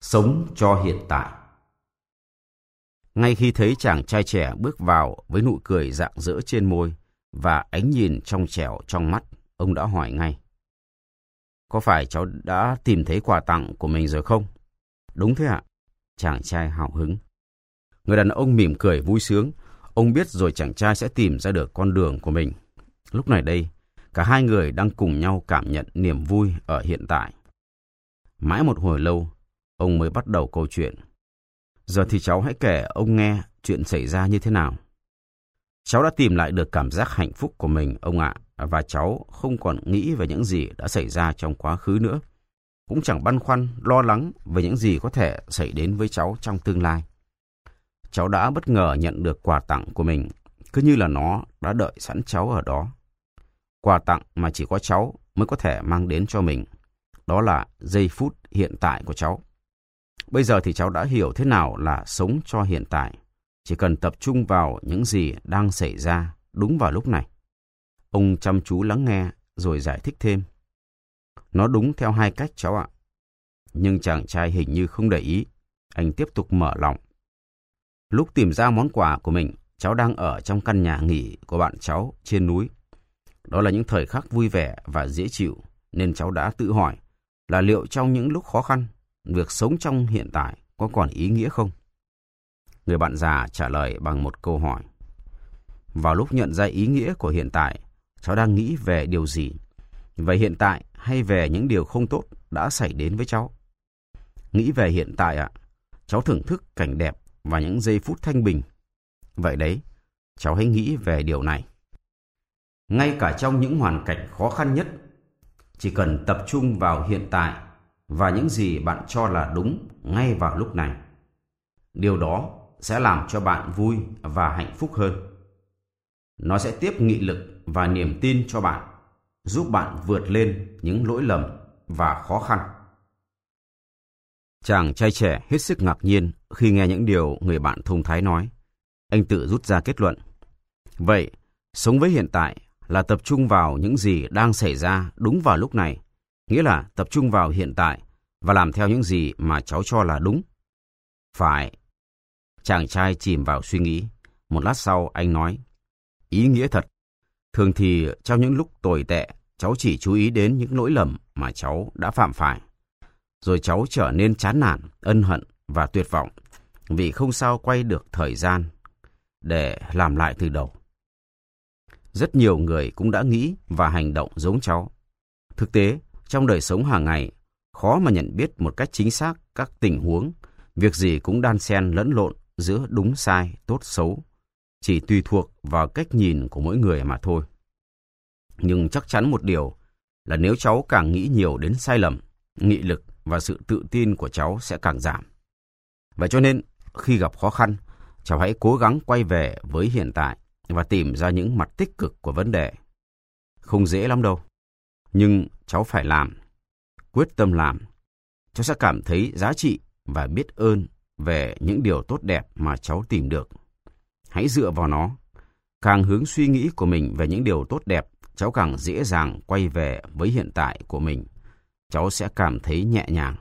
Sống cho hiện tại. Ngay khi thấy chàng trai trẻ bước vào với nụ cười rạng rỡ trên môi và ánh nhìn trong trẻo trong mắt, ông đã hỏi ngay. Có phải cháu đã tìm thấy quà tặng của mình rồi không? Đúng thế ạ. Chàng trai hào hứng. Người đàn ông mỉm cười vui sướng. Ông biết rồi chàng trai sẽ tìm ra được con đường của mình. Lúc này đây, cả hai người đang cùng nhau cảm nhận niềm vui ở hiện tại. Mãi một hồi lâu, ông mới bắt đầu câu chuyện. Giờ thì cháu hãy kể ông nghe chuyện xảy ra như thế nào. Cháu đã tìm lại được cảm giác hạnh phúc của mình, ông ạ, và cháu không còn nghĩ về những gì đã xảy ra trong quá khứ nữa. Cũng chẳng băn khoăn, lo lắng về những gì có thể xảy đến với cháu trong tương lai. Cháu đã bất ngờ nhận được quà tặng của mình, cứ như là nó đã đợi sẵn cháu ở đó. Quà tặng mà chỉ có cháu mới có thể mang đến cho mình. Đó là giây phút hiện tại của cháu. Bây giờ thì cháu đã hiểu thế nào là sống cho hiện tại. Chỉ cần tập trung vào những gì đang xảy ra đúng vào lúc này. Ông chăm chú lắng nghe rồi giải thích thêm. Nó đúng theo hai cách cháu ạ. Nhưng chàng trai hình như không để ý. Anh tiếp tục mở lòng. Lúc tìm ra món quà của mình, cháu đang ở trong căn nhà nghỉ của bạn cháu trên núi. Đó là những thời khắc vui vẻ và dễ chịu, nên cháu đã tự hỏi là liệu trong những lúc khó khăn, việc sống trong hiện tại có còn ý nghĩa không? Người bạn già trả lời bằng một câu hỏi. Vào lúc nhận ra ý nghĩa của hiện tại, cháu đang nghĩ về điều gì? Về hiện tại hay về những điều không tốt đã xảy đến với cháu? Nghĩ về hiện tại ạ, cháu thưởng thức cảnh đẹp và những giây phút thanh bình. Vậy đấy, cháu hãy nghĩ về điều này. Ngay cả trong những hoàn cảnh khó khăn nhất, chỉ cần tập trung vào hiện tại và những gì bạn cho là đúng ngay vào lúc này. Điều đó sẽ làm cho bạn vui và hạnh phúc hơn. Nó sẽ tiếp nghị lực và niềm tin cho bạn, giúp bạn vượt lên những lỗi lầm và khó khăn. Chàng trai trẻ hết sức ngạc nhiên khi nghe những điều người bạn thông thái nói. Anh tự rút ra kết luận. Vậy, sống với hiện tại là tập trung vào những gì đang xảy ra đúng vào lúc này, nghĩa là tập trung vào hiện tại và làm theo những gì mà cháu cho là đúng. Phải. Chàng trai chìm vào suy nghĩ. Một lát sau anh nói, ý nghĩa thật. Thường thì trong những lúc tồi tệ, cháu chỉ chú ý đến những lỗi lầm mà cháu đã phạm phải. Rồi cháu trở nên chán nản, ân hận và tuyệt vọng vì không sao quay được thời gian để làm lại từ đầu. Rất nhiều người cũng đã nghĩ và hành động giống cháu. Thực tế, trong đời sống hàng ngày, khó mà nhận biết một cách chính xác các tình huống, việc gì cũng đan xen lẫn lộn giữa đúng sai, tốt xấu, chỉ tùy thuộc vào cách nhìn của mỗi người mà thôi. Nhưng chắc chắn một điều là nếu cháu càng nghĩ nhiều đến sai lầm, nghị lực và sự tự tin của cháu sẽ càng giảm. Vậy cho nên, khi gặp khó khăn, cháu hãy cố gắng quay về với hiện tại và tìm ra những mặt tích cực của vấn đề. Không dễ lắm đâu, nhưng cháu phải làm, quyết tâm làm. Cháu sẽ cảm thấy giá trị và biết ơn về những điều tốt đẹp mà cháu tìm được. Hãy dựa vào nó. Càng hướng suy nghĩ của mình về những điều tốt đẹp, cháu càng dễ dàng quay về với hiện tại của mình. Cháu sẽ cảm thấy nhẹ nhàng.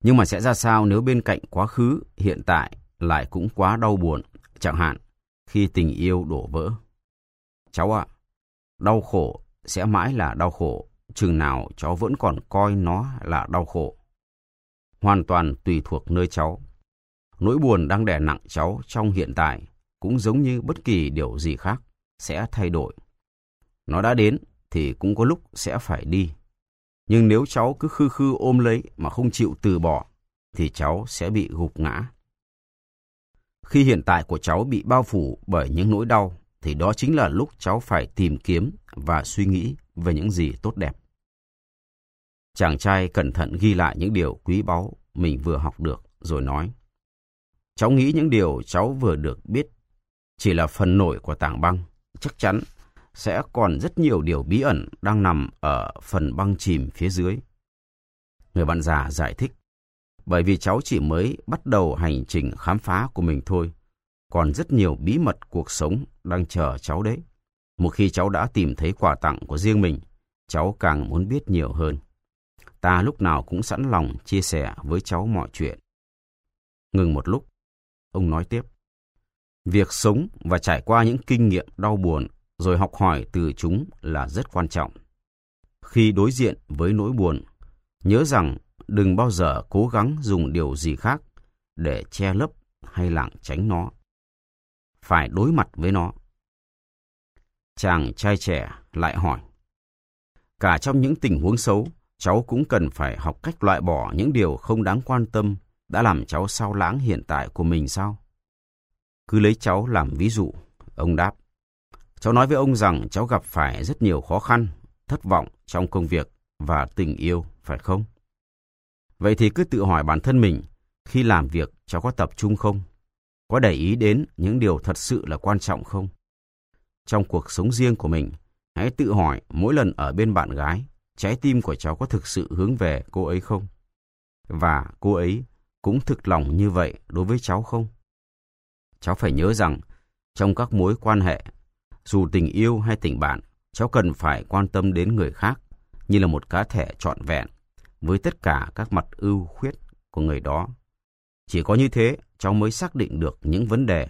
Nhưng mà sẽ ra sao nếu bên cạnh quá khứ, hiện tại lại cũng quá đau buồn, chẳng hạn khi tình yêu đổ vỡ. Cháu ạ, đau khổ sẽ mãi là đau khổ, chừng nào cháu vẫn còn coi nó là đau khổ. Hoàn toàn tùy thuộc nơi cháu. Nỗi buồn đang đè nặng cháu trong hiện tại cũng giống như bất kỳ điều gì khác sẽ thay đổi. Nó đã đến thì cũng có lúc sẽ phải đi. Nhưng nếu cháu cứ khư khư ôm lấy mà không chịu từ bỏ, thì cháu sẽ bị gục ngã. Khi hiện tại của cháu bị bao phủ bởi những nỗi đau, thì đó chính là lúc cháu phải tìm kiếm và suy nghĩ về những gì tốt đẹp. Chàng trai cẩn thận ghi lại những điều quý báu mình vừa học được, rồi nói. Cháu nghĩ những điều cháu vừa được biết chỉ là phần nổi của tảng băng. Chắc chắn sẽ còn rất nhiều điều bí ẩn đang nằm ở phần băng chìm phía dưới. Người bạn già giải thích, bởi vì cháu chỉ mới bắt đầu hành trình khám phá của mình thôi. Còn rất nhiều bí mật cuộc sống đang chờ cháu đấy. Một khi cháu đã tìm thấy quà tặng của riêng mình, cháu càng muốn biết nhiều hơn. ta lúc nào cũng sẵn lòng chia sẻ với cháu mọi chuyện. Ngừng một lúc, ông nói tiếp. Việc sống và trải qua những kinh nghiệm đau buồn rồi học hỏi từ chúng là rất quan trọng. Khi đối diện với nỗi buồn, nhớ rằng đừng bao giờ cố gắng dùng điều gì khác để che lấp hay lảng tránh nó. Phải đối mặt với nó. Chàng trai trẻ lại hỏi. Cả trong những tình huống xấu, cháu cũng cần phải học cách loại bỏ những điều không đáng quan tâm đã làm cháu sao lãng hiện tại của mình sao? Cứ lấy cháu làm ví dụ, ông đáp. Cháu nói với ông rằng cháu gặp phải rất nhiều khó khăn, thất vọng trong công việc và tình yêu, phải không? Vậy thì cứ tự hỏi bản thân mình, khi làm việc cháu có tập trung không? Có để ý đến những điều thật sự là quan trọng không? Trong cuộc sống riêng của mình, hãy tự hỏi mỗi lần ở bên bạn gái, trái tim của cháu có thực sự hướng về cô ấy không? Và cô ấy cũng thực lòng như vậy đối với cháu không? Cháu phải nhớ rằng, trong các mối quan hệ, dù tình yêu hay tình bạn, cháu cần phải quan tâm đến người khác như là một cá thể trọn vẹn với tất cả các mặt ưu khuyết của người đó. Chỉ có như thế, cháu mới xác định được những vấn đề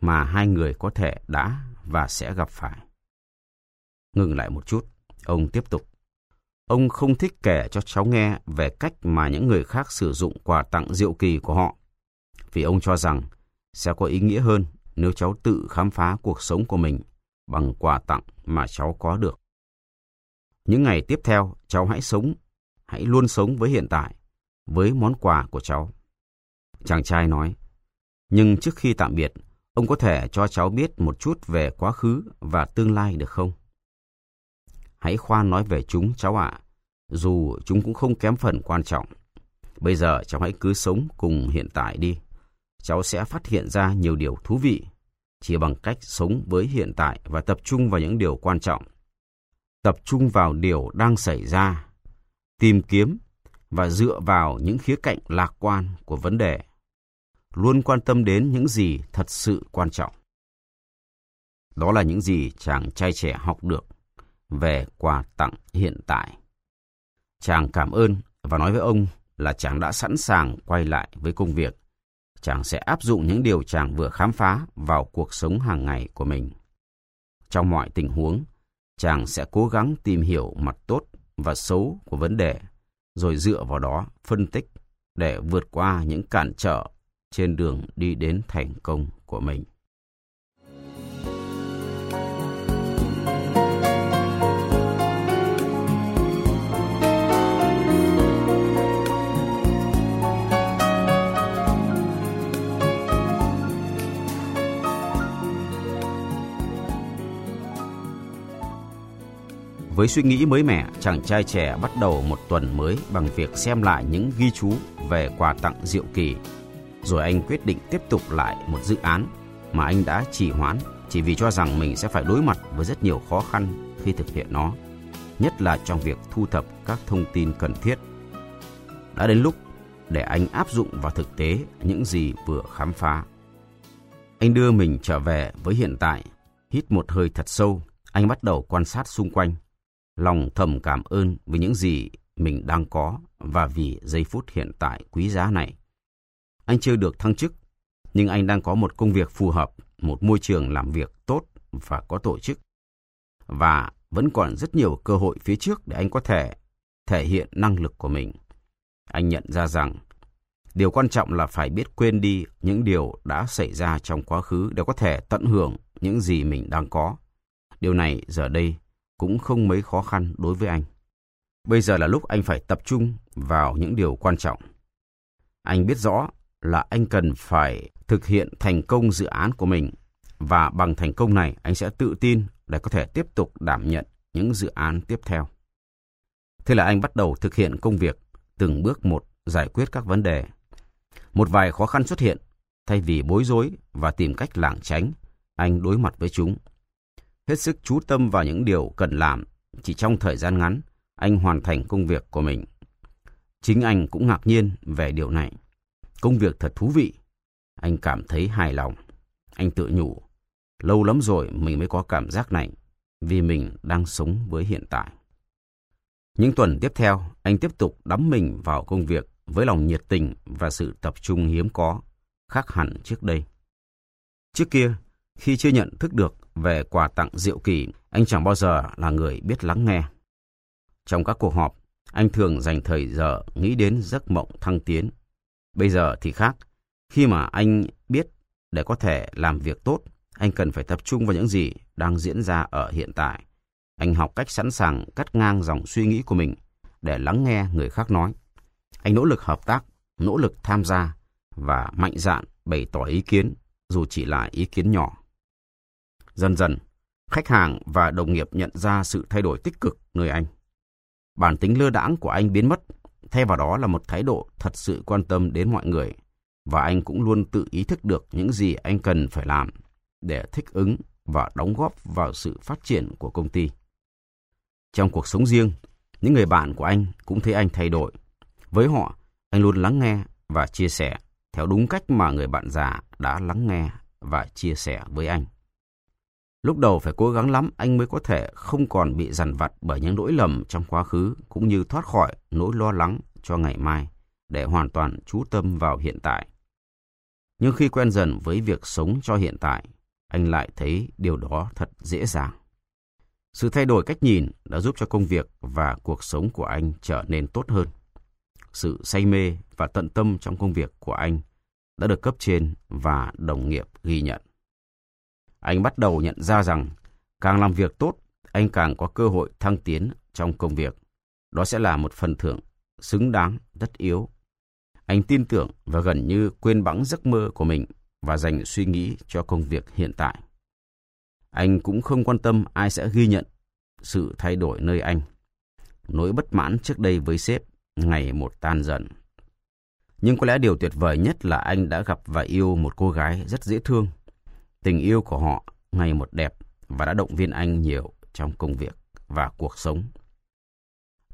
mà hai người có thể đã và sẽ gặp phải. Ngừng lại một chút, ông tiếp tục. Ông không thích kể cho cháu nghe về cách mà những người khác sử dụng quà tặng diệu kỳ của họ, vì ông cho rằng sẽ có ý nghĩa hơn nếu cháu tự khám phá cuộc sống của mình bằng quà tặng mà cháu có được. Những ngày tiếp theo, cháu hãy sống, hãy luôn sống với hiện tại, với món quà của cháu. Chàng trai nói, nhưng trước khi tạm biệt, ông có thể cho cháu biết một chút về quá khứ và tương lai được không? Hãy khoan nói về chúng cháu ạ, dù chúng cũng không kém phần quan trọng. Bây giờ cháu hãy cứ sống cùng hiện tại đi. Cháu sẽ phát hiện ra nhiều điều thú vị chỉ bằng cách sống với hiện tại và tập trung vào những điều quan trọng. Tập trung vào điều đang xảy ra, tìm kiếm và dựa vào những khía cạnh lạc quan của vấn đề. Luôn quan tâm đến những gì thật sự quan trọng. Đó là những gì chàng trai trẻ học được về quà tặng hiện tại. Chàng cảm ơn và nói với ông là chàng đã sẵn sàng quay lại với công việc chàng sẽ áp dụng những điều chàng vừa khám phá vào cuộc sống hàng ngày của mình. Trong mọi tình huống, chàng sẽ cố gắng tìm hiểu mặt tốt và xấu của vấn đề, rồi dựa vào đó phân tích để vượt qua những cản trở trên đường đi đến thành công của mình. Với suy nghĩ mới mẻ, chàng trai trẻ bắt đầu một tuần mới bằng việc xem lại những ghi chú về quà tặng diệu kỳ. Rồi anh quyết định tiếp tục lại một dự án mà anh đã trì hoãn chỉ vì cho rằng mình sẽ phải đối mặt với rất nhiều khó khăn khi thực hiện nó, nhất là trong việc thu thập các thông tin cần thiết. Đã đến lúc để anh áp dụng vào thực tế những gì vừa khám phá. Anh đưa mình trở về với hiện tại, hít một hơi thật sâu, anh bắt đầu quan sát xung quanh lòng thầm cảm ơn với những gì mình đang có và vì giây phút hiện tại quý giá này. Anh chưa được thăng chức, nhưng anh đang có một công việc phù hợp, một môi trường làm việc tốt và có tổ chức. Và vẫn còn rất nhiều cơ hội phía trước để anh có thể thể hiện năng lực của mình. Anh nhận ra rằng điều quan trọng là phải biết quên đi những điều đã xảy ra trong quá khứ để có thể tận hưởng những gì mình đang có. Điều này giờ đây cũng không mấy khó khăn đối với anh. Bây giờ là lúc anh phải tập trung vào những điều quan trọng. Anh biết rõ là anh cần phải thực hiện thành công dự án của mình và bằng thành công này anh sẽ tự tin để có thể tiếp tục đảm nhận những dự án tiếp theo. Thế là anh bắt đầu thực hiện công việc từng bước một giải quyết các vấn đề. Một vài khó khăn xuất hiện, thay vì bối rối và tìm cách lảng tránh, anh đối mặt với chúng hết sức chú tâm vào những điều cần làm. Chỉ trong thời gian ngắn, anh hoàn thành công việc của mình. Chính anh cũng ngạc nhiên về điều này. Công việc thật thú vị. Anh cảm thấy hài lòng. Anh tự nhủ, lâu lắm rồi mình mới có cảm giác này, vì mình đang sống với hiện tại. Những tuần tiếp theo, anh tiếp tục đắm mình vào công việc với lòng nhiệt tình và sự tập trung hiếm có, khác hẳn trước đây. Trước kia, khi chưa nhận thức được về quà tặng diệu kỳ, anh chẳng bao giờ là người biết lắng nghe. Trong các cuộc họp, anh thường dành thời giờ nghĩ đến giấc mộng thăng tiến. Bây giờ thì khác, khi mà anh biết để có thể làm việc tốt, anh cần phải tập trung vào những gì đang diễn ra ở hiện tại. Anh học cách sẵn sàng cắt ngang dòng suy nghĩ của mình để lắng nghe người khác nói. Anh nỗ lực hợp tác, nỗ lực tham gia và mạnh dạn bày tỏ ý kiến, dù chỉ là ý kiến nhỏ. Dần dần, khách hàng và đồng nghiệp nhận ra sự thay đổi tích cực nơi anh. Bản tính lơ đãng của anh biến mất, thay vào đó là một thái độ thật sự quan tâm đến mọi người. Và anh cũng luôn tự ý thức được những gì anh cần phải làm để thích ứng và đóng góp vào sự phát triển của công ty. Trong cuộc sống riêng, những người bạn của anh cũng thấy anh thay đổi. Với họ, anh luôn lắng nghe và chia sẻ theo đúng cách mà người bạn già đã lắng nghe và chia sẻ với anh. Lúc đầu phải cố gắng lắm anh mới có thể không còn bị dằn vặt bởi những lỗi lầm trong quá khứ cũng như thoát khỏi nỗi lo lắng cho ngày mai để hoàn toàn chú tâm vào hiện tại. Nhưng khi quen dần với việc sống cho hiện tại, anh lại thấy điều đó thật dễ dàng. Sự thay đổi cách nhìn đã giúp cho công việc và cuộc sống của anh trở nên tốt hơn. Sự say mê và tận tâm trong công việc của anh đã được cấp trên và đồng nghiệp ghi nhận. Anh bắt đầu nhận ra rằng càng làm việc tốt, anh càng có cơ hội thăng tiến trong công việc. Đó sẽ là một phần thưởng xứng đáng, tất yếu. Anh tin tưởng và gần như quên bẵng giấc mơ của mình và dành suy nghĩ cho công việc hiện tại. Anh cũng không quan tâm ai sẽ ghi nhận sự thay đổi nơi anh. Nỗi bất mãn trước đây với sếp ngày một tan dần. Nhưng có lẽ điều tuyệt vời nhất là anh đã gặp và yêu một cô gái rất dễ thương. Tình yêu của họ ngày một đẹp và đã động viên anh nhiều trong công việc và cuộc sống.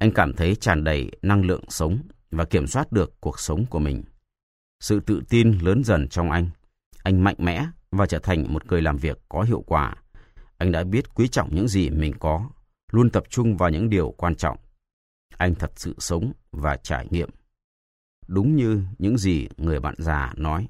Anh cảm thấy tràn đầy năng lượng sống và kiểm soát được cuộc sống của mình. Sự tự tin lớn dần trong anh. Anh mạnh mẽ và trở thành một người làm việc có hiệu quả. Anh đã biết quý trọng những gì mình có, luôn tập trung vào những điều quan trọng. Anh thật sự sống và trải nghiệm. Đúng như những gì người bạn già nói,